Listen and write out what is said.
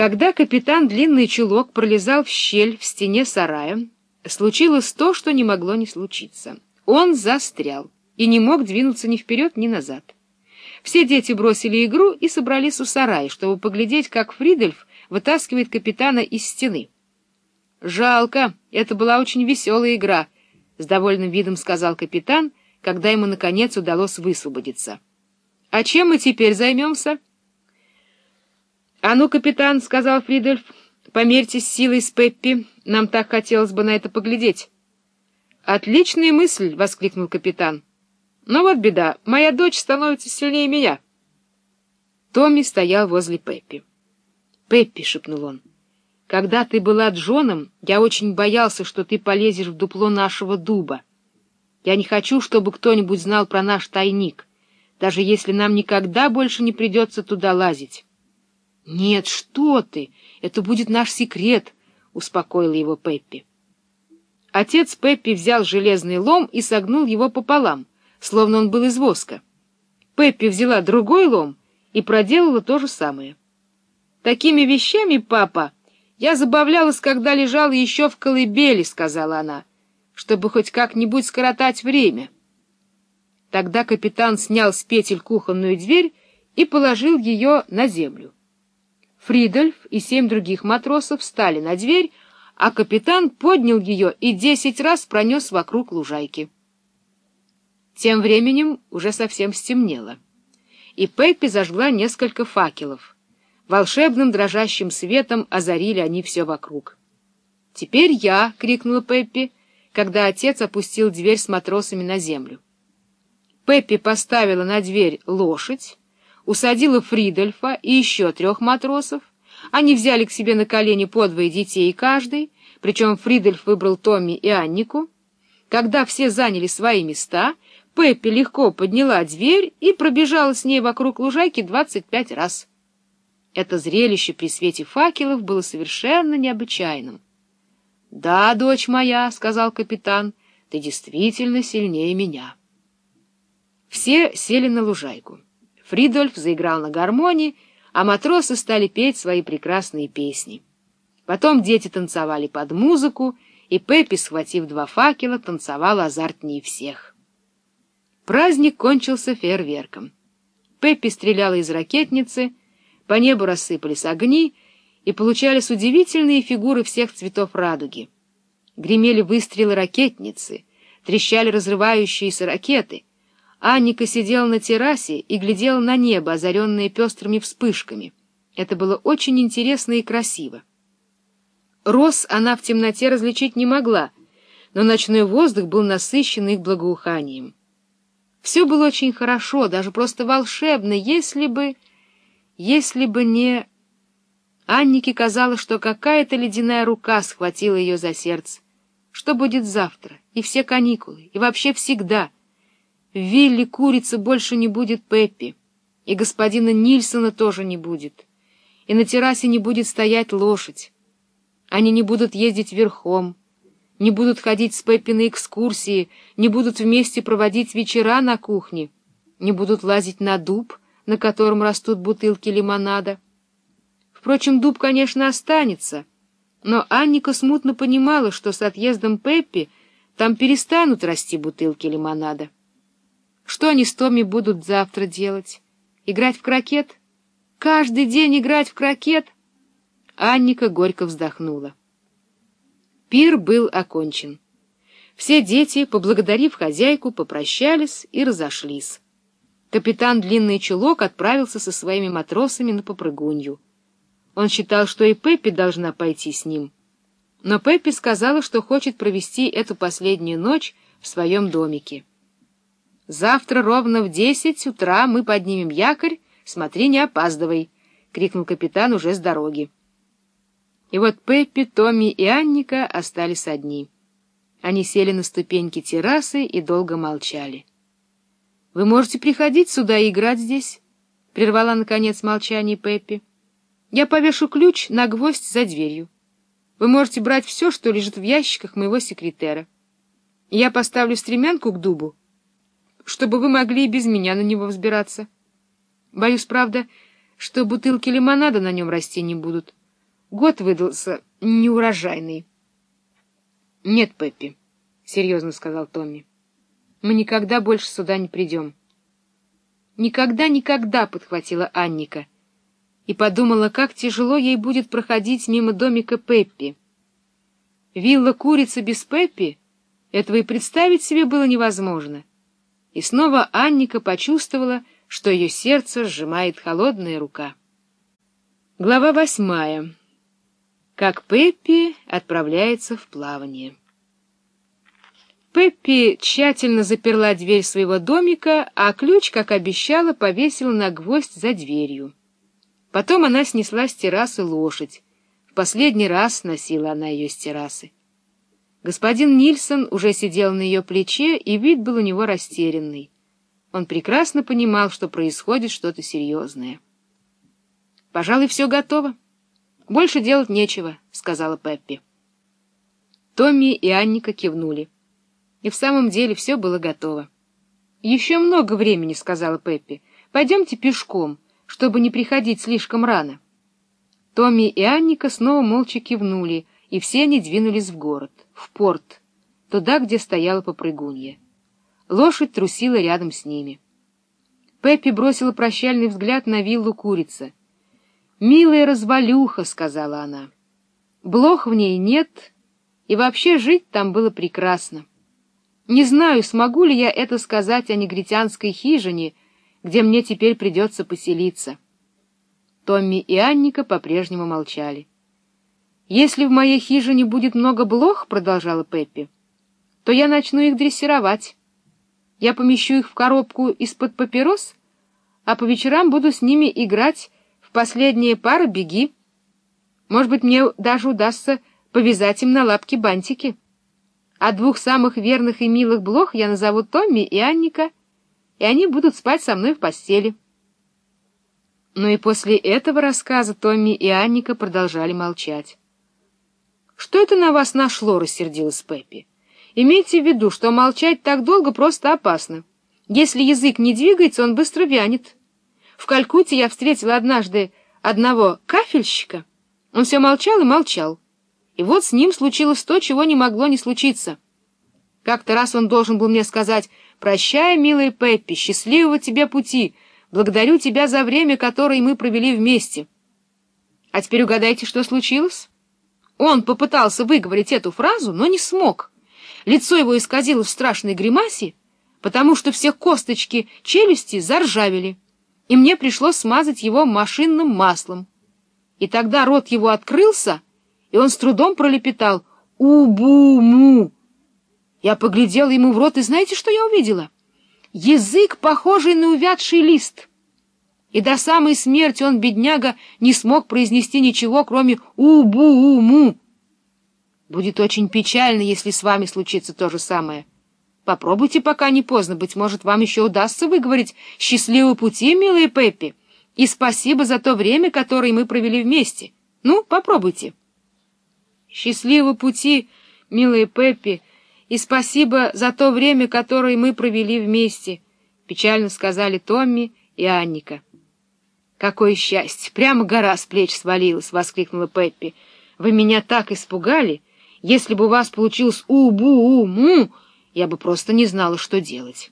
Когда капитан Длинный Чулок пролезал в щель в стене сарая, случилось то, что не могло не случиться. Он застрял и не мог двинуться ни вперед, ни назад. Все дети бросили игру и собрались у сарая, чтобы поглядеть, как Фридольф вытаскивает капитана из стены. «Жалко, это была очень веселая игра», — с довольным видом сказал капитан, когда ему, наконец, удалось высвободиться. «А чем мы теперь займемся?» «А ну, капитан», — сказал Фридольф, — «померьте с силой с Пеппи, нам так хотелось бы на это поглядеть». «Отличная мысль!» — воскликнул капитан. «Но вот беда, моя дочь становится сильнее меня». Томми стоял возле Пеппи. «Пеппи», — шепнул он, — «когда ты была Джоном, я очень боялся, что ты полезешь в дупло нашего дуба. Я не хочу, чтобы кто-нибудь знал про наш тайник, даже если нам никогда больше не придется туда лазить». «Нет, что ты! Это будет наш секрет!» — успокоил его Пеппи. Отец Пеппи взял железный лом и согнул его пополам, словно он был из воска. Пеппи взяла другой лом и проделала то же самое. «Такими вещами, папа, я забавлялась, когда лежала еще в колыбели», — сказала она, «чтобы хоть как-нибудь скоротать время». Тогда капитан снял с петель кухонную дверь и положил ее на землю. Фридольф и семь других матросов встали на дверь, а капитан поднял ее и десять раз пронес вокруг лужайки. Тем временем уже совсем стемнело, и Пеппи зажгла несколько факелов. Волшебным дрожащим светом озарили они все вокруг. «Теперь я!» — крикнула Пеппи, когда отец опустил дверь с матросами на землю. Пеппи поставила на дверь лошадь, усадила Фридольфа и еще трех матросов. Они взяли к себе на колени по двое детей каждый, причем Фридольф выбрал Томми и Аннику. Когда все заняли свои места, Пеппи легко подняла дверь и пробежала с ней вокруг лужайки двадцать пять раз. Это зрелище при свете факелов было совершенно необычайным. — Да, дочь моя, — сказал капитан, — ты действительно сильнее меня. Все сели на лужайку. Фридольф заиграл на гармонии, а матросы стали петь свои прекрасные песни. Потом дети танцевали под музыку, и Пеппи, схватив два факела, танцевала азартнее всех. Праздник кончился фейерверком. Пеппи стреляла из ракетницы, по небу рассыпались огни, и получались удивительные фигуры всех цветов радуги. Гремели выстрелы ракетницы, трещали разрывающиеся ракеты — Анника сидела на террасе и глядела на небо, озаренное пестрыми вспышками. Это было очень интересно и красиво. Роз она в темноте различить не могла, но ночной воздух был насыщен их благоуханием. Все было очень хорошо, даже просто волшебно, если бы... если бы не... Аннике казалось, что какая-то ледяная рука схватила ее за сердце. Что будет завтра? И все каникулы, и вообще всегда — в вилле курицы больше не будет Пеппи, и господина Нильсона тоже не будет, и на террасе не будет стоять лошадь. Они не будут ездить верхом, не будут ходить с Пеппи на экскурсии, не будут вместе проводить вечера на кухне, не будут лазить на дуб, на котором растут бутылки лимонада. Впрочем, дуб, конечно, останется, но Анника смутно понимала, что с отъездом Пеппи там перестанут расти бутылки лимонада. Что они с Томми будут завтра делать? Играть в крокет? Каждый день играть в крокет? Анника горько вздохнула. Пир был окончен. Все дети, поблагодарив хозяйку, попрощались и разошлись. Капитан Длинный Чулок отправился со своими матросами на попрыгунью. Он считал, что и Пеппи должна пойти с ним. Но Пеппи сказала, что хочет провести эту последнюю ночь в своем домике. Завтра ровно в десять утра мы поднимем якорь, смотри, не опаздывай, — крикнул капитан уже с дороги. И вот Пеппи, Томми и Анника остались одни. Они сели на ступеньки террасы и долго молчали. — Вы можете приходить сюда и играть здесь, — прервала, наконец, молчание Пеппи. — Я повешу ключ на гвоздь за дверью. Вы можете брать все, что лежит в ящиках моего секретера. Я поставлю стремянку к дубу, чтобы вы могли и без меня на него взбираться. Боюсь, правда, что бутылки лимонада на нем расти не будут, Год выдался неурожайный. — Нет, Пеппи, — серьезно сказал Томми. — Мы никогда больше сюда не придем. «Никогда, никогда!» — подхватила Анника и подумала, как тяжело ей будет проходить мимо домика Пеппи. Вилла курица без Пеппи — этого и представить себе было невозможно. И снова Анника почувствовала, что ее сердце сжимает холодная рука. Глава восьмая. Как Пеппи отправляется в плавание. Пеппи тщательно заперла дверь своего домика, а ключ, как обещала, повесила на гвоздь за дверью. Потом она снесла с террасы лошадь. В последний раз носила она ее с террасы. Господин Нильсон уже сидел на ее плече, и вид был у него растерянный. Он прекрасно понимал, что происходит что-то серьезное. — Пожалуй, все готово. Больше делать нечего, — сказала Пеппи. Томми и Анника кивнули. И в самом деле все было готово. — Еще много времени, — сказала Пеппи. — Пойдемте пешком, чтобы не приходить слишком рано. Томми и Анника снова молча кивнули, и все они двинулись в город, в порт, туда, где стояла попрыгунья. Лошадь трусила рядом с ними. Пеппи бросила прощальный взгляд на виллу курицы. «Милая развалюха», — сказала она. «Блох в ней нет, и вообще жить там было прекрасно. Не знаю, смогу ли я это сказать о негритянской хижине, где мне теперь придется поселиться». Томми и Анника по-прежнему молчали. «Если в моей хижине будет много блох, — продолжала Пеппи, — то я начну их дрессировать». Я помещу их в коробку из-под папирос, а по вечерам буду с ними играть в последние пары беги. Может быть, мне даже удастся повязать им на лапки бантики. А двух самых верных и милых блох я назову Томми и Анника, и они будут спать со мной в постели. Но и после этого рассказа Томми и Анника продолжали молчать. «Что это на вас нашло?» — рассердилась Пеппи. Имейте в виду, что молчать так долго просто опасно. Если язык не двигается, он быстро вянет. В Калькутте я встретила однажды одного кафельщика. Он все молчал и молчал. И вот с ним случилось то, чего не могло не случиться. Как-то раз он должен был мне сказать «Прощай, милая Пеппи, счастливого тебе пути, благодарю тебя за время, которое мы провели вместе». А теперь угадайте, что случилось? Он попытался выговорить эту фразу, но не смог. Лицо его исказило в страшной гримасе, потому что все косточки челюсти заржавели, и мне пришлось смазать его машинным маслом. И тогда рот его открылся, и он с трудом пролепетал «У-бу-му». Я поглядела ему в рот, и знаете, что я увидела? Язык, похожий на увядший лист. И до самой смерти он, бедняга, не смог произнести ничего, кроме «у-бу-у-му». Будет очень печально, если с вами случится то же самое. Попробуйте, пока не поздно. Быть может, вам еще удастся выговорить «счастливого пути, милая Пеппи», и спасибо за то время, которое мы провели вместе. Ну, попробуйте. Счастливого пути, милая Пеппи, и спасибо за то время, которое мы провели вместе, — печально сказали Томми и Анника. «Какое счастье! Прямо гора с плеч свалилась!» — воскликнула Пеппи. «Вы меня так испугали!» Если бы у вас получилось у-бу-у-му, я бы просто не знала, что делать.